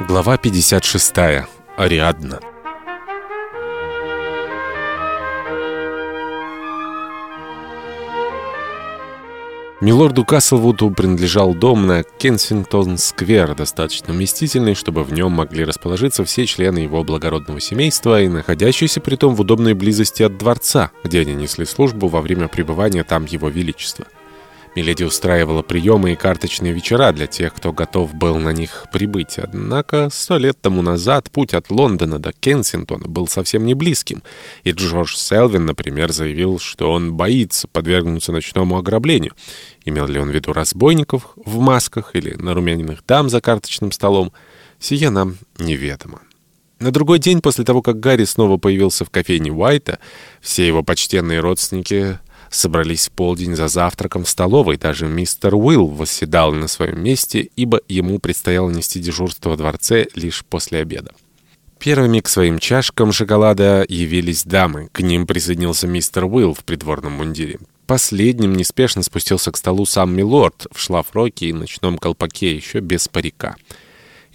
Глава 56. Ариадна. Милорду Каслвуду принадлежал дом на Кенсингтон-сквер, достаточно вместительный, чтобы в нем могли расположиться все члены его благородного семейства и находящиеся при том в удобной близости от дворца, где они несли службу во время пребывания там его величества. Миледи устраивала приемы и карточные вечера для тех, кто готов был на них прибыть. Однако сто лет тому назад путь от Лондона до Кенсингтона был совсем не близким, и Джордж Селвин, например, заявил, что он боится подвергнуться ночному ограблению. Имел ли он в виду разбойников в масках или нарумяненных дам за карточным столом, сие нам неведомо. На другой день после того, как Гарри снова появился в кофейне Уайта, все его почтенные родственники собрались в полдень за завтраком в столовой. Даже мистер Уилл восседал на своем месте, ибо ему предстояло нести дежурство во дворце лишь после обеда. Первыми к своим чашкам шоколада явились дамы. К ним присоединился мистер Уилл в придворном мундире. Последним неспешно спустился к столу сам Милорд в шлафроке и ночном колпаке, еще без парика.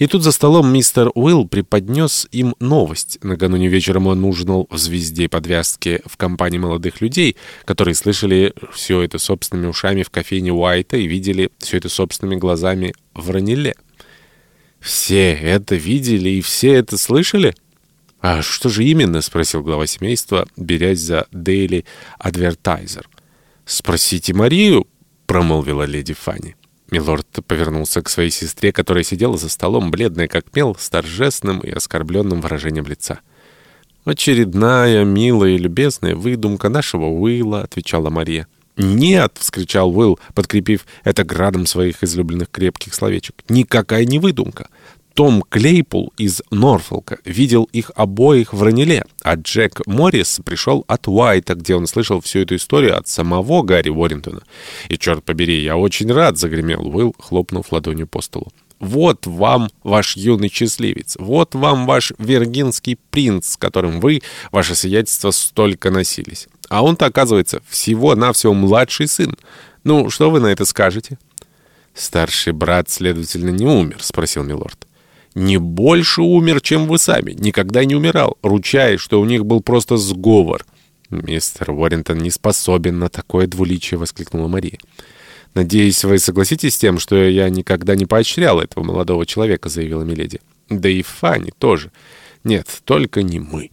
И тут за столом мистер Уилл преподнес им новость. Накануне вечером он ужинал в «Звезде подвязки» в компании молодых людей, которые слышали все это собственными ушами в кофейне Уайта и видели все это собственными глазами в Раниле. «Все это видели и все это слышали?» «А что же именно?» — спросил глава семейства, берясь за Daily Advertiser. «Спросите Марию», — промолвила леди Фанни. Милорд повернулся к своей сестре, которая сидела за столом, бледная как мел, с торжественным и оскорбленным выражением лица. «Очередная, милая и любезная выдумка нашего Уилла», — отвечала Мария. «Нет!» — вскричал Уилл, подкрепив это градом своих излюбленных крепких словечек. «Никакая не выдумка. Том Клейпул из Норфолка видел их обоих в Раниле, а Джек Моррис пришел от Уайта, где он слышал всю эту историю от самого Гарри Уоррентона. И, черт побери, я очень рад, — загремел Уилл, хлопнув ладонью по столу. Вот вам ваш юный счастливец, вот вам ваш вергинский принц, с которым вы, ваше сиятельство, столько носились. А он-то, оказывается, всего-навсего младший сын. Ну, что вы на это скажете?» «Старший брат, следовательно, не умер?» — спросил милорд не больше умер, чем вы сами. Никогда не умирал, ручаясь, что у них был просто сговор. «Мистер Уоррентон не способен на такое двуличие», — воскликнула Мария. «Надеюсь, вы согласитесь с тем, что я никогда не поощрял этого молодого человека», — заявила Миледи. «Да и Фанни тоже. Нет, только не мы».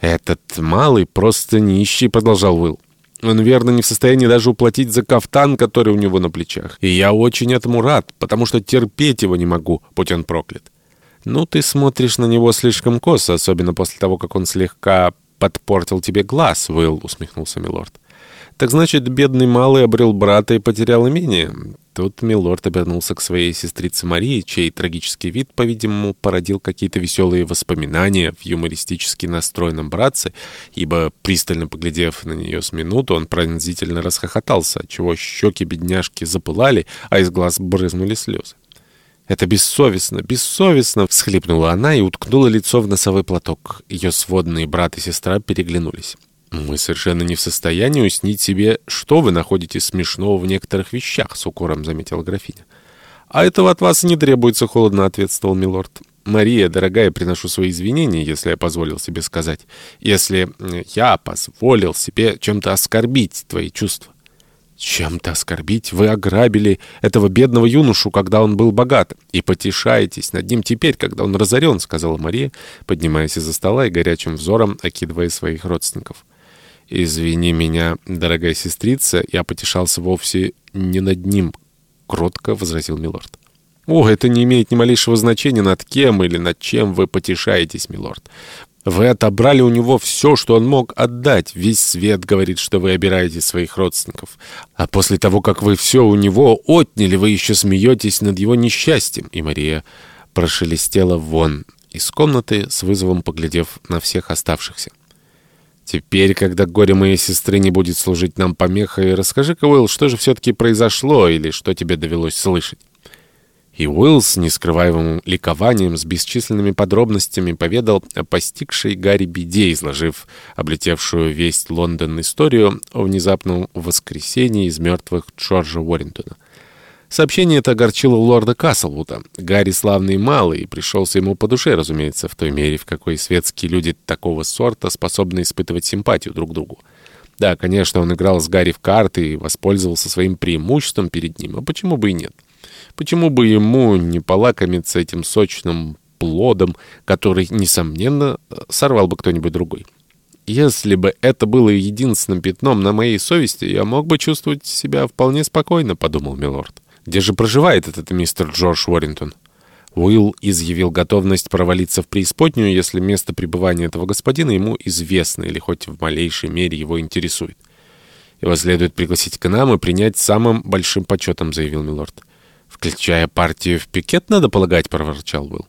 «Этот малый просто нищий», — продолжал Уилл. Он, верно, не в состоянии даже уплатить за кафтан, который у него на плечах. И я очень этому рад, потому что терпеть его не могу, будь он проклят. Ну, ты смотришь на него слишком косо, особенно после того, как он слегка подпортил тебе глаз, Уилл, усмехнулся Милорд. Так значит, бедный малый обрел брата и потерял имение? Тут Милорд обернулся к своей сестрице Марии, чей трагический вид, по-видимому, породил какие-то веселые воспоминания в юмористически настроенном братце, ибо, пристально поглядев на нее с минуту, он пронзительно расхохотался, отчего щеки бедняжки запылали, а из глаз брызнули слезы. «Это бессовестно, бессовестно!» — всхлипнула она и уткнула лицо в носовой платок. Ее сводные брат и сестра переглянулись. «Мы совершенно не в состоянии уяснить себе, что вы находите смешного в некоторых вещах», — с укором заметила графиня. «А этого от вас не требуется», — холодно ответствовал милорд. «Мария, дорогая, приношу свои извинения, если я позволил себе сказать. Если я позволил себе чем-то оскорбить твои чувства». «Чем-то оскорбить? Вы ограбили этого бедного юношу, когда он был богат, и потешаетесь над ним теперь, когда он разорен», — сказала Мария, поднимаясь из-за стола и горячим взором окидывая своих родственников. «Извини меня, дорогая сестрица, я потешался вовсе не над ним», — кротко возразил милорд. «О, это не имеет ни малейшего значения, над кем или над чем вы потешаетесь, милорд. Вы отобрали у него все, что он мог отдать. Весь свет говорит, что вы обираете своих родственников. А после того, как вы все у него отняли, вы еще смеетесь над его несчастьем». И Мария прошелестела вон из комнаты, с вызовом поглядев на всех оставшихся. Теперь, когда горе моей сестры не будет служить нам помехой, расскажи-ка, Уилл, что же все-таки произошло или что тебе довелось слышать?» И Уилл с нескрываемым ликованием, с бесчисленными подробностями поведал о постигшей Гарри беде, изложив облетевшую весь Лондон историю о внезапном воскресении из мертвых Джорджа Уоррентона. Сообщение это огорчило лорда Каслвуда. Гарри славный малый, и пришелся ему по душе, разумеется, в той мере, в какой светские люди такого сорта способны испытывать симпатию друг к другу. Да, конечно, он играл с Гарри в карты и воспользовался своим преимуществом перед ним, а почему бы и нет? Почему бы ему не полакомиться этим сочным плодом, который, несомненно, сорвал бы кто-нибудь другой? Если бы это было единственным пятном на моей совести, я мог бы чувствовать себя вполне спокойно, — подумал милорд. Где же проживает этот мистер Джордж Уоррингтон? Уилл изъявил готовность провалиться в преисподнюю, если место пребывания этого господина ему известно или хоть в малейшей мере его интересует. «Его следует пригласить к нам и принять самым большим почетом», — заявил милорд. «Включая партию в пикет, надо полагать», — проворчал Уилл.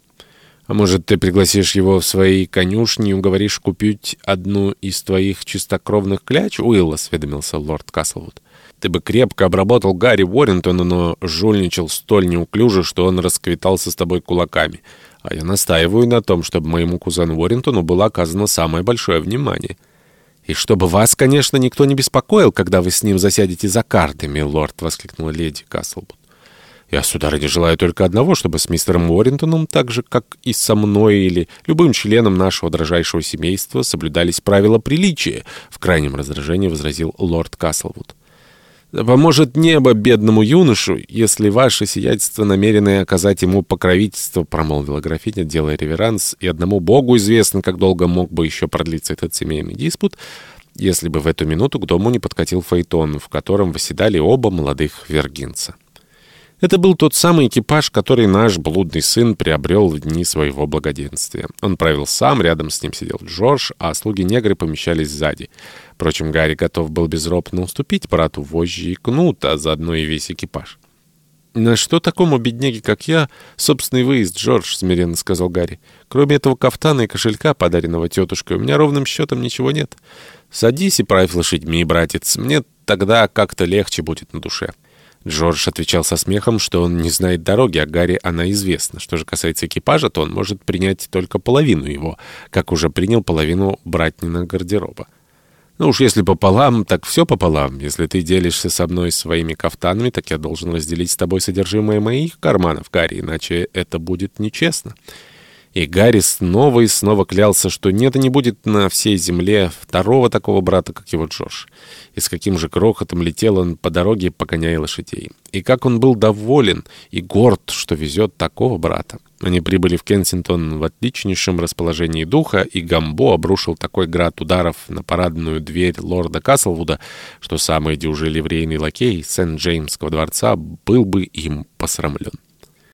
А может, ты пригласишь его в свои конюшни и уговоришь купить одну из твоих чистокровных кляч, Уилл, — осведомился лорд Каслвуд. Ты бы крепко обработал Гарри Уоррентона, но жульничал столь неуклюже, что он расквитался с тобой кулаками. А я настаиваю на том, чтобы моему кузену Уоррентону было оказано самое большое внимание. «И чтобы вас, конечно, никто не беспокоил, когда вы с ним засядете за картами, лорд!» — воскликнула леди Каслвуд. Я, сударыня, желаю только одного, чтобы с мистером Уоррентоном, так же, как и со мной или любым членом нашего дрожайшего семейства, соблюдались правила приличия, — в крайнем раздражении возразил лорд Каслвуд. Да поможет небо бедному юношу, если ваше сиятельство намерены оказать ему покровительство, — промолвила графиня, делая реверанс, — и одному богу известно, как долго мог бы еще продлиться этот семейный диспут, если бы в эту минуту к дому не подкатил фаэтон, в котором восседали оба молодых вергинца. Это был тот самый экипаж, который наш блудный сын приобрел в дни своего благоденствия. Он правил сам, рядом с ним сидел Джордж, а слуги-негры помещались сзади. Впрочем, Гарри готов был безропотно уступить брату вожжи и кнут, а заодно и весь экипаж. «На что такому бедняге, как я, собственный выезд, Джордж?» — смиренно сказал Гарри. «Кроме этого кафтана и кошелька, подаренного тетушкой, у меня ровным счетом ничего нет. Садись и правь лошадьми, братец. Мне тогда как-то легче будет на душе». Джордж отвечал со смехом, что он не знает дороги, а Гарри она известна. Что же касается экипажа, то он может принять только половину его, как уже принял половину братнина гардероба. Ну уж если пополам, так все пополам. Если ты делишься со мной своими кафтанами, так я должен разделить с тобой содержимое моих карманов, Гарри, иначе это будет нечестно. И Гарри снова и снова клялся, что нет и не будет на всей земле второго такого брата, как его Джош. И с каким же грохотом летел он по дороге, погоняя лошадей. И как он был доволен и горд, что везет такого брата. Они прибыли в Кенсингтон в отличнейшем расположении духа, и Гамбо обрушил такой град ударов на парадную дверь лорда Каслвуда, что самый дюжий ливрейный лакей Сент-Джеймского дворца был бы им посрамлен.